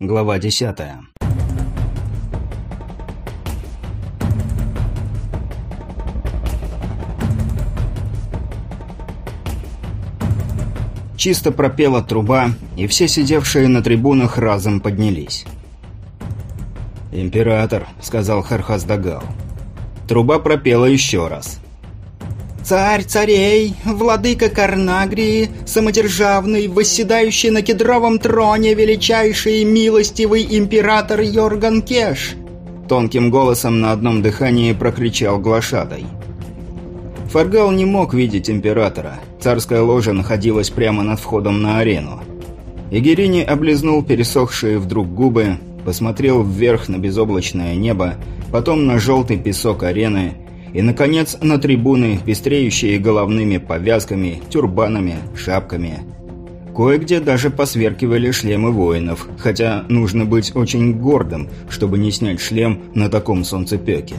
Глава десятая. Чисто пропела труба, и все сидевшие на трибунах разом поднялись. «Император», — сказал Хархаздагал. Труба пропела еще раз. «Царь царей, владыка Карнагрии, самодержавный, восседающий на кедровом троне величайший и милостивый император Йорган Кеш!» Тонким голосом на одном дыхании прокричал глашатай. Фаргал не мог видеть императора. Царская ложа находилась прямо над входом на арену. Игерини облизнул пересохшие вдруг губы, посмотрел вверх на безоблачное небо, потом на желтый песок арены и, наконец, на трибуны, пестреющие головными повязками, тюрбанами, шапками. Кое-где даже посверкивали шлемы воинов, хотя нужно быть очень гордым, чтобы не снять шлем на таком солнцепеке.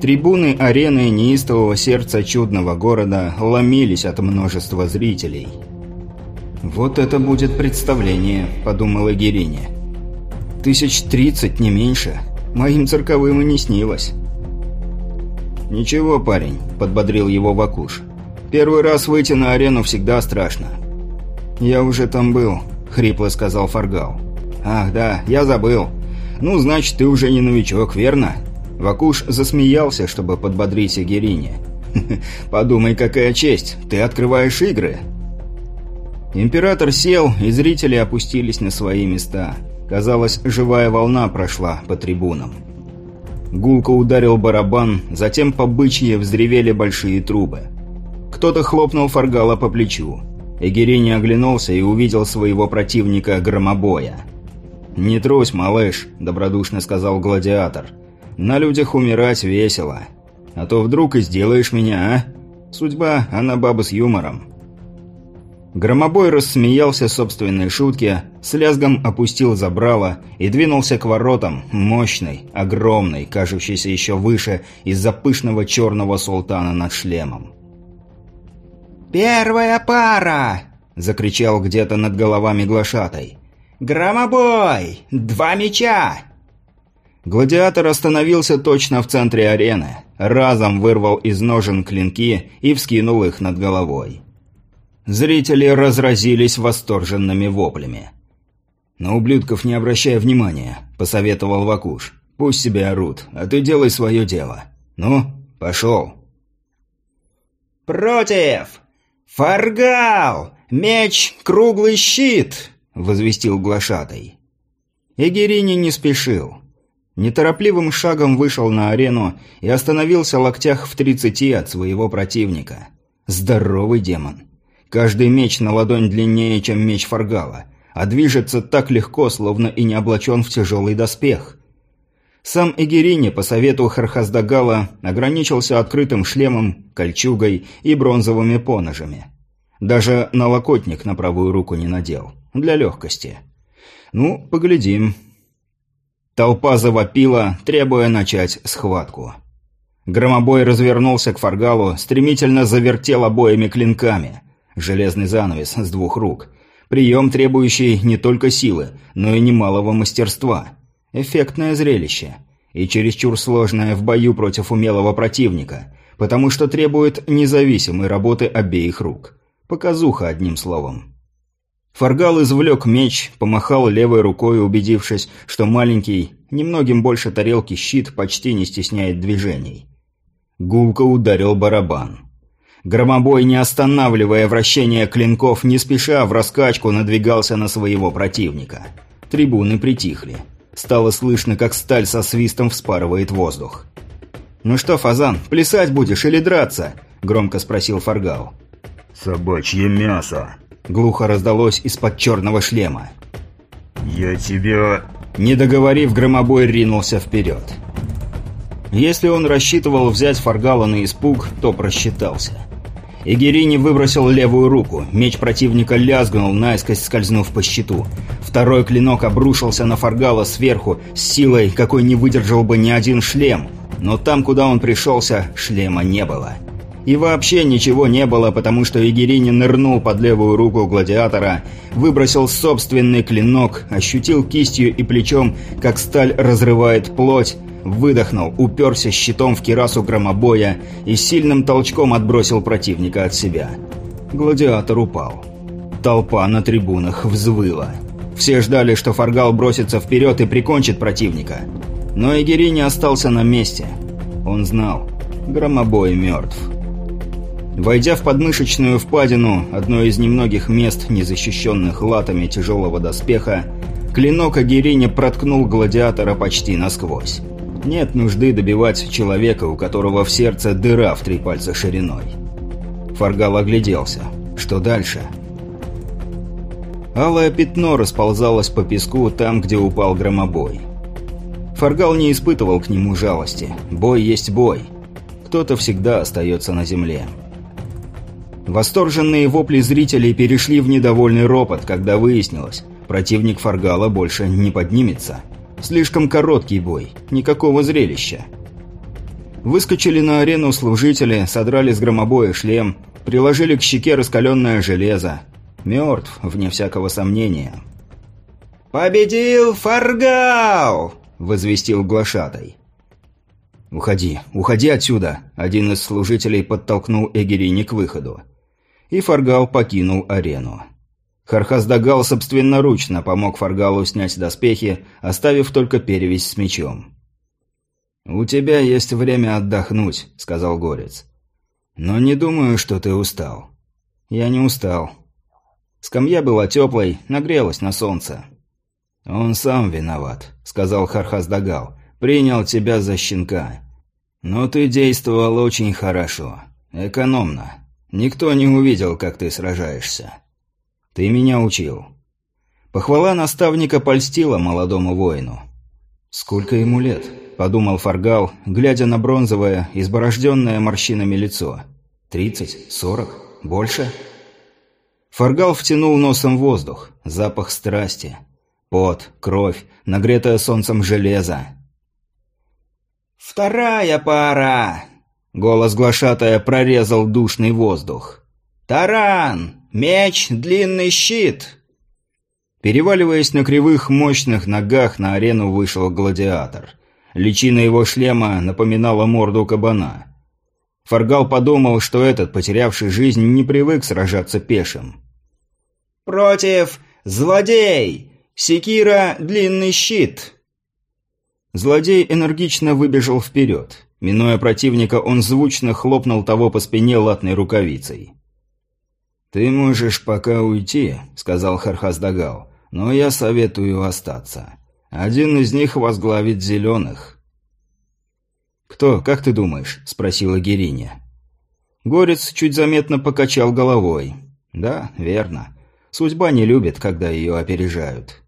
Трибуны арены неистового сердца чудного города ломились от множества зрителей. «Вот это будет представление», — подумала Герине. «Тысяч тридцать, не меньше. Моим цирковым и не снилось». «Ничего, парень», — подбодрил его Вакуш. «Первый раз выйти на арену всегда страшно». «Я уже там был», — хрипло сказал Фаргал. «Ах, да, я забыл. Ну, значит, ты уже не новичок, верно?» Вакуш засмеялся, чтобы подбодрить Агирине. «Подумай, какая честь! Ты открываешь игры!» Император сел, и зрители опустились на свои места. Казалось, живая волна прошла по трибунам. Гулко ударил барабан, затем по бычье взревели большие трубы. Кто-то хлопнул Фаргала по плечу. Эгерини оглянулся и увидел своего противника Громобоя. «Не трусь, малыш», — добродушно сказал гладиатор. На людях умирать весело. А то вдруг и сделаешь меня, а? Судьба, она баба с юмором. Громобой рассмеялся собственной шутке, с лязгом опустил забрало и двинулся к воротам, мощный, огромный, кажущийся еще выше из-за пышного черного султана над шлемом. «Первая пара!» — закричал где-то над головами глашатай. «Громобой! Два меча! Гладиатор остановился точно в центре арены, разом вырвал из ножен клинки и вскинул их над головой. Зрители разразились восторженными воплями. «На ублюдков не обращай внимания», — посоветовал Вакуш. «Пусть себе орут, а ты делай свое дело. Ну, пошел». «Против! Фаргал! Меч — круглый щит!» — возвестил глашатай. Эгерини не спешил неторопливым шагом вышел на арену и остановился локтях в тридцати от своего противника. Здоровый демон. Каждый меч на ладонь длиннее, чем меч Фаргала, а движется так легко, словно и не облачен в тяжелый доспех. Сам Эгерини, по совету Хархаздагала, ограничился открытым шлемом, кольчугой и бронзовыми поножами. Даже налокотник на правую руку не надел. Для легкости. Ну, поглядим. Толпа завопила, требуя начать схватку. Громобой развернулся к Фаргалу, стремительно завертел обоими клинками. Железный занавес с двух рук. Прием, требующий не только силы, но и немалого мастерства. Эффектное зрелище. И чересчур сложное в бою против умелого противника, потому что требует независимой работы обеих рук. Показуха, одним словом. Фаргал извлек меч, помахал левой рукой, убедившись, что маленький, немногим больше тарелки щит почти не стесняет движений. Гулко ударил барабан. Громобой, не останавливая вращение клинков, не спеша в раскачку надвигался на своего противника. Трибуны притихли. Стало слышно, как сталь со свистом вспарывает воздух. «Ну что, Фазан, плясать будешь или драться?» – громко спросил Фаргал. «Собачье мясо!» Глухо раздалось из-под черного шлема. «Я тебя...» Не договорив, громобой ринулся вперед. Если он рассчитывал взять Фаргала на испуг, то просчитался. Игерини выбросил левую руку. Меч противника лязгнул, наискось скользнув по щиту. Второй клинок обрушился на Фаргала сверху, с силой, какой не выдержал бы ни один шлем. Но там, куда он пришелся, шлема не было. И вообще ничего не было, потому что Егерини нырнул под левую руку гладиатора, выбросил собственный клинок, ощутил кистью и плечом, как сталь разрывает плоть, выдохнул, уперся щитом в кирасу громобоя и сильным толчком отбросил противника от себя. Гладиатор упал. Толпа на трибунах взвыла. Все ждали, что Фаргал бросится вперед и прикончит противника. Но Эгери остался на месте. Он знал, громобой мертв. Войдя в подмышечную впадину, одно из немногих мест, незащищенных латами тяжелого доспеха, клинок Агирине проткнул гладиатора почти насквозь. Нет нужды добивать человека, у которого в сердце дыра в три пальца шириной. Фаргал огляделся. Что дальше? Алое пятно расползалось по песку там, где упал громобой. Фаргал не испытывал к нему жалости. Бой есть бой. Кто-то всегда остается на земле. Восторженные вопли зрителей перешли в недовольный ропот, когда выяснилось, противник Фаргала больше не поднимется. Слишком короткий бой, никакого зрелища. Выскочили на арену служители, содрали с громобоя шлем, приложили к щеке раскаленное железо. Мертв, вне всякого сомнения. «Победил Фаргал!» — возвестил глашатай. «Уходи, уходи отсюда!» — один из служителей подтолкнул Эгерини к выходу. И Фаргал покинул арену. Хархаздагал собственноручно помог Фаргалу снять доспехи, оставив только перевязь с мечом. «У тебя есть время отдохнуть», — сказал Горец. «Но не думаю, что ты устал». «Я не устал». Скамья была теплой, нагрелась на солнце. «Он сам виноват», — сказал Хархаздагал. «Принял тебя за щенка. Но ты действовал очень хорошо. Экономно. Никто не увидел, как ты сражаешься». Ты меня учил». Похвала наставника польстила молодому воину. «Сколько ему лет?» – подумал Фаргал, глядя на бронзовое, изборожденное морщинами лицо. «Тридцать? Сорок? Больше?» Фаргал втянул носом воздух, запах страсти. Пот, кровь, нагретое солнцем железо. «Вторая пара!» Голос глашатая прорезал душный воздух. «Таран! Меч, длинный щит!» Переваливаясь на кривых, мощных ногах, на арену вышел гладиатор. Личина его шлема напоминала морду кабана. Фаргал подумал, что этот, потерявший жизнь, не привык сражаться пешим. «Против! Злодей! Секира, длинный щит!» Злодей энергично выбежал вперед. Минуя противника, он звучно хлопнул того по спине латной рукавицей. «Ты можешь пока уйти», — сказал Хархаздагал, — «но я советую остаться. Один из них возглавит зеленых». «Кто, как ты думаешь?» — спросила Гериня. Горец чуть заметно покачал головой. «Да, верно. Судьба не любит, когда ее опережают».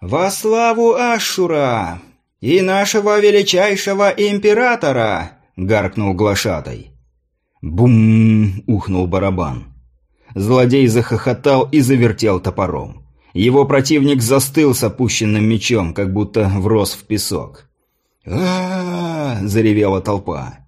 «Во славу Ашура и нашего величайшего императора!» — гаркнул глашатай. Бум! ухнул барабан. Злодей захохотал и завертел топором. Его противник застыл с опущенным мечом, как будто врос в песок. а, заревела толпа.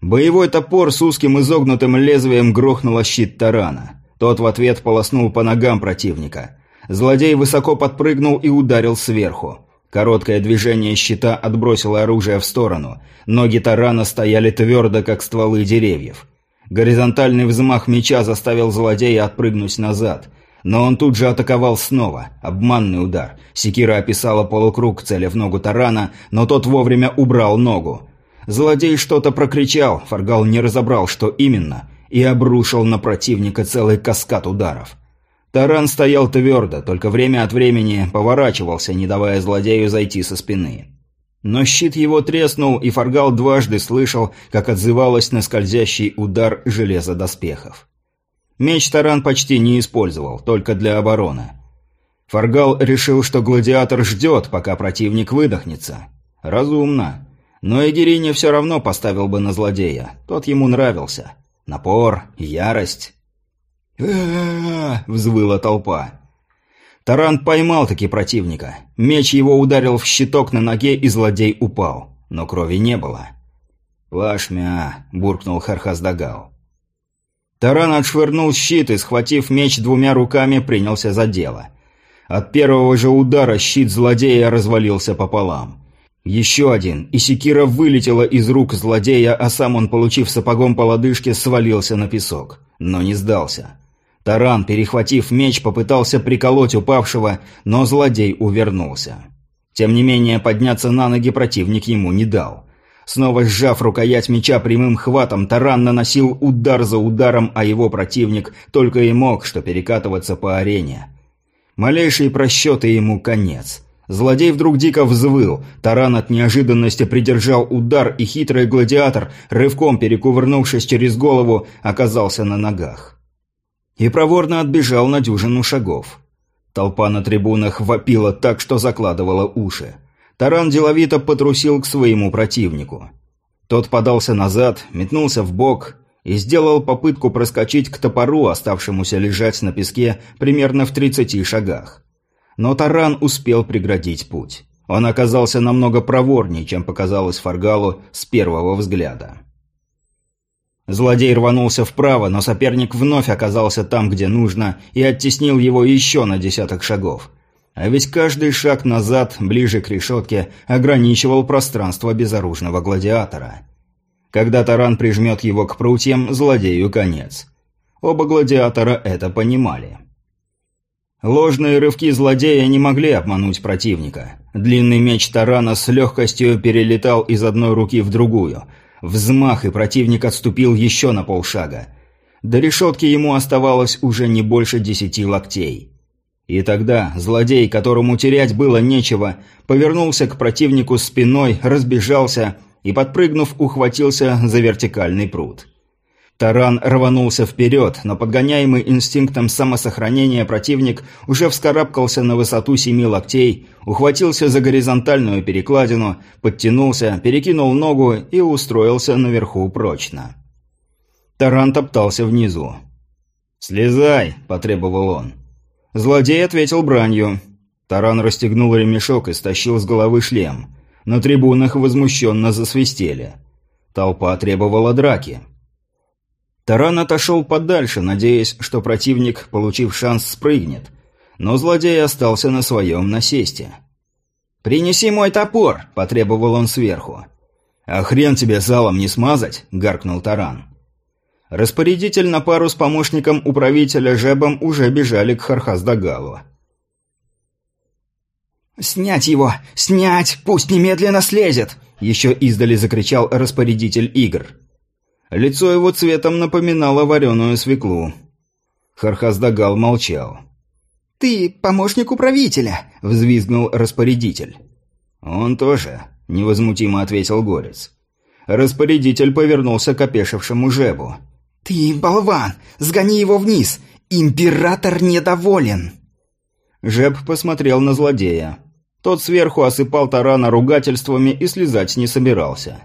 Боевой топор с узким изогнутым лезвием грохнуло щит тарана. Тот в ответ полоснул по ногам противника. Злодей высоко подпрыгнул и ударил сверху. Короткое движение щита отбросило оружие в сторону. Ноги тарана стояли твердо, как стволы деревьев. Горизонтальный взмах меча заставил злодея отпрыгнуть назад. Но он тут же атаковал снова. Обманный удар. Секира описала полукруг, целя в ногу тарана, но тот вовремя убрал ногу. Злодей что-то прокричал, Фаргал не разобрал, что именно, и обрушил на противника целый каскад ударов. Таран стоял твердо, только время от времени поворачивался, не давая злодею зайти со спины. Но щит его треснул, и Фаргал дважды слышал, как отзывалось на скользящий удар железа доспехов. Меч Таран почти не использовал, только для обороны. Фаргал решил, что гладиатор ждет, пока противник выдохнется. Разумно. Но Эгерине все равно поставил бы на злодея. Тот ему нравился. Напор, ярость взвыла толпа. Таран поймал таки противника. Меч его ударил в щиток на ноге, и злодей упал. Но крови не было. «Плашмя!» – буркнул Хархаздагал. Таран отшвырнул щит и, схватив меч двумя руками, принялся за дело. От первого же удара щит злодея развалился пополам. Еще один, и секира вылетела из рук злодея, а сам он, получив сапогом по лодыжке, свалился на песок. Но не сдался. Таран, перехватив меч, попытался приколоть упавшего, но злодей увернулся. Тем не менее, подняться на ноги противник ему не дал. Снова сжав рукоять меча прямым хватом, Таран наносил удар за ударом, а его противник только и мог что перекатываться по арене. Малейшие просчеты ему конец. Злодей вдруг дико взвыл, таран от неожиданности придержал удар, и хитрый гладиатор, рывком перекувырнувшись через голову, оказался на ногах. И проворно отбежал на дюжину шагов. Толпа на трибунах вопила так, что закладывала уши. Таран деловито потрусил к своему противнику. Тот подался назад, метнулся в бок и сделал попытку проскочить к топору, оставшемуся лежать на песке примерно в тридцати шагах. Но таран успел преградить путь. Он оказался намного проворнее, чем показалось Фаргалу с первого взгляда. Злодей рванулся вправо, но соперник вновь оказался там, где нужно, и оттеснил его еще на десяток шагов. А ведь каждый шаг назад, ближе к решетке, ограничивал пространство безоружного гладиатора. Когда таран прижмет его к прутьям, злодею конец. Оба гладиатора это понимали. Ложные рывки злодея не могли обмануть противника. Длинный меч тарана с легкостью перелетал из одной руки в другую. Взмах, и противник отступил еще на полшага. До решетки ему оставалось уже не больше десяти локтей. И тогда злодей, которому терять было нечего, повернулся к противнику спиной, разбежался и, подпрыгнув, ухватился за вертикальный пруд. Таран рванулся вперед, но подгоняемый инстинктом самосохранения противник уже вскарабкался на высоту семи локтей, ухватился за горизонтальную перекладину, подтянулся, перекинул ногу и устроился наверху прочно. Таран топтался внизу. «Слезай!» – потребовал он. Злодей ответил бранью. Таран расстегнул ремешок и стащил с головы шлем. На трибунах возмущенно засвистели. Толпа требовала драки. Таран отошел подальше, надеясь, что противник, получив шанс, спрыгнет. Но злодей остался на своем насесте. «Принеси мой топор!» – потребовал он сверху. «А хрен тебе салом не смазать!» – гаркнул Таран. Распорядитель на пару с помощником управителя Жебом уже бежали к Хархаздагалу. «Снять его! Снять! Пусть немедленно слезет!» Еще издали закричал распорядитель игр. Лицо его цветом напоминало вареную свеклу. Хархаздагал молчал. «Ты помощник управителя», — взвизгнул распорядитель. «Он тоже», — невозмутимо ответил Горец. Распорядитель повернулся к опешившему Жебу. «Ты болван! Сгони его вниз! Император недоволен!» Жеб посмотрел на злодея. Тот сверху осыпал тарана ругательствами и слезать не собирался.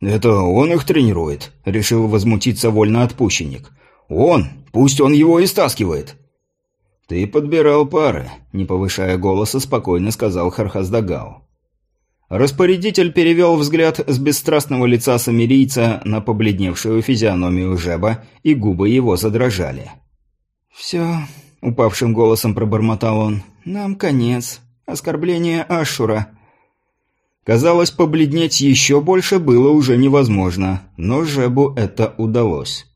«Это он их тренирует», — решил возмутиться вольноотпущенник. «Он! Пусть он его и стаскивает!» «Ты подбирал пары», — не повышая голоса, спокойно сказал Хархаздагал. Распорядитель перевел взгляд с бесстрастного лица самирийца на побледневшую физиономию Жеба, и губы его задрожали. «Все», — упавшим голосом пробормотал он, — «нам конец. Оскорбление Ашура. Казалось, побледнеть еще больше было уже невозможно, но Жебу это удалось.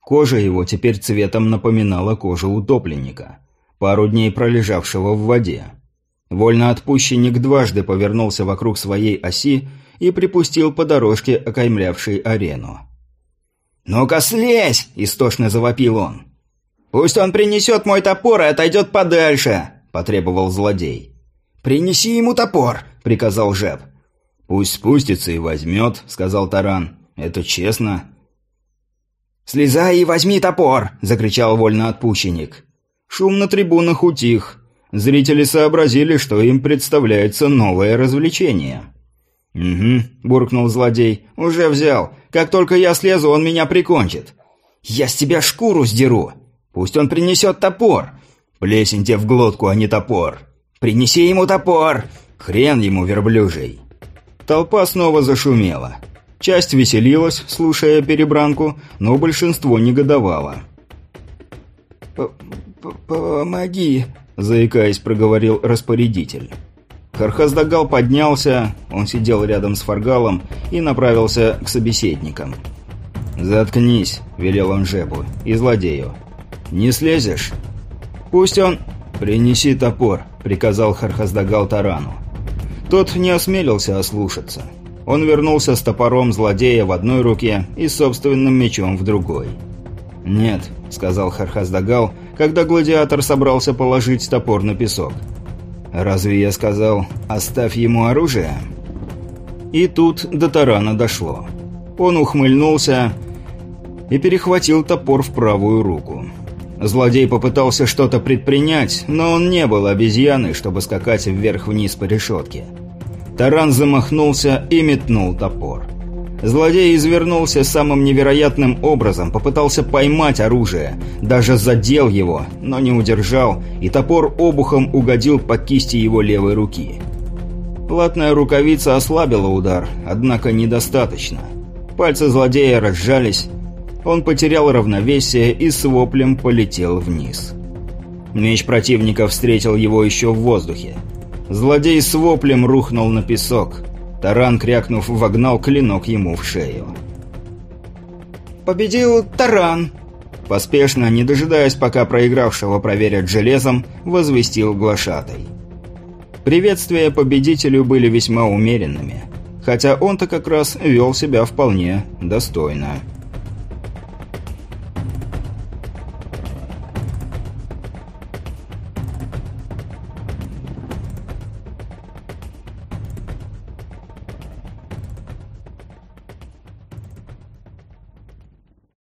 Кожа его теперь цветом напоминала кожу утопленника, пару дней пролежавшего в воде. Вольноотпущенник дважды повернулся вокруг своей оси и припустил по дорожке, окаймлявшей арену. «Ну-ка слезь!» – истошно завопил он. «Пусть он принесет мой топор и отойдет подальше!» – потребовал злодей. «Принеси ему топор!» – приказал Жеб. «Пусть спустится и возьмет», – сказал Таран. «Это честно». «Слезай и возьми топор!» – закричал вольноотпущенник. Шум на трибунах утих. Зрители сообразили, что им представляется новое развлечение. «Угу», – буркнул злодей. «Уже взял. Как только я слезу, он меня прикончит». «Я с тебя шкуру сдеру. Пусть он принесет топор». «Плесень тебе в глотку, а не топор». «Принеси ему топор!» Хрен ему верблюжий. Толпа снова зашумела. Часть веселилась, слушая перебранку, но большинство негодовало. «Помоги», – заикаясь, проговорил распорядитель. Хархаздагал поднялся, он сидел рядом с Фаргалом и направился к собеседникам. «Заткнись», – велел он Жебу, – «и злодею. Не слезешь?» «Пусть он...» «Принеси топор», – приказал Хархаздагал Тарану. Тот не осмелился ослушаться. Он вернулся с топором злодея в одной руке и собственным мечом в другой. «Нет», — сказал Хархаздагал, когда гладиатор собрался положить топор на песок. «Разве я сказал, оставь ему оружие?» И тут до тарана дошло. Он ухмыльнулся и перехватил топор в правую руку. Злодей попытался что-то предпринять, но он не был обезьяной, чтобы скакать вверх-вниз по решетке. Таран замахнулся и метнул топор. Злодей извернулся самым невероятным образом, попытался поймать оружие, даже задел его, но не удержал, и топор обухом угодил по кисти его левой руки. Платная рукавица ослабила удар, однако недостаточно. Пальцы злодея разжались, он потерял равновесие и с воплем полетел вниз. Меч противника встретил его еще в воздухе. Злодей с воплем рухнул на песок. Таран, крякнув, вогнал клинок ему в шею. «Победил Таран!» Поспешно, не дожидаясь, пока проигравшего проверят железом, возвестил глашатай. Приветствия победителю были весьма умеренными, хотя он-то как раз вел себя вполне достойно.